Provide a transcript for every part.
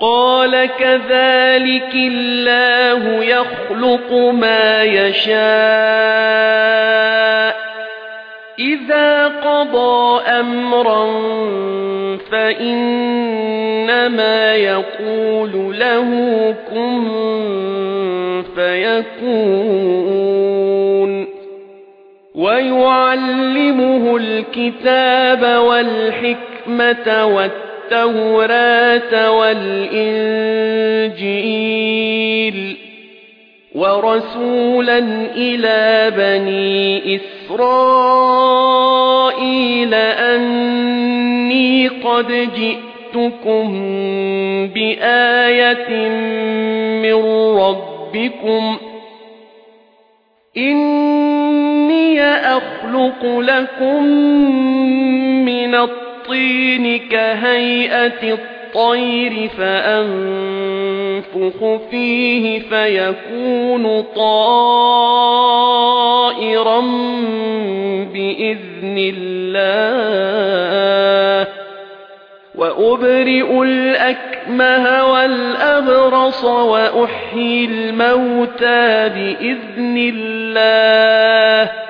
قَالَ كَذَلِكِ اللَّهُ يَخْلُقُ مَا يَشَاءُ. إِذَا قَضَى أَمْرًا فَإِنَّمَا يَقُولُ لَهُ كُن فَيَكُونُ. وَيُعَلِّمُهُ الْكِتَابَ وَالْحِكْمَةَ وَالتَّوْرَاةَ وَالْإِنجِيلَ وَرَسُولًا إِلَى بَنِي إِسْرَائِيلَ أَنِّي قَدْ جِئْتُكُم بِآيَةٍ مِّن رَّبِّكُمْ إِنِّي أَخْلُقُ لَكُم مِّنَ الطِّينِ كَهَيْئَةِ الطَّيْرِ فَأَنفُخُ فِيهِ فَيَكُونُ طَائِرًا بِإِذْنِ اللَّهِ. وَأُبْرِئُ الْأَكْمَهَ وَالْأَبْرَصَ وَأُحْيِي الْمَوْتَى بِإِذْنِ اللَّهِ.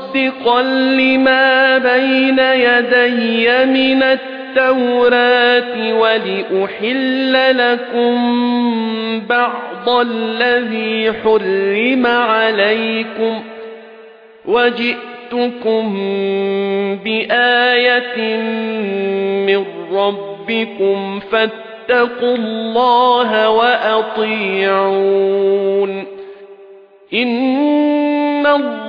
وَمُصَدِّقًا لِّمَا بَيْنَ يَدَيَّ مِنَ التَّوْرَاةِ وَلِأُحِلَّ لَكُم بَعْضَ الَّذِي حُرِّمَ عَلَيْكُمْ وَجِئْتُكُم بِآيَةٍ مِّن رَّبِّكُمْ فَاتَّقُوا اللَّهَ وَأَطِيعُونِ إِنَّ اللَّهَ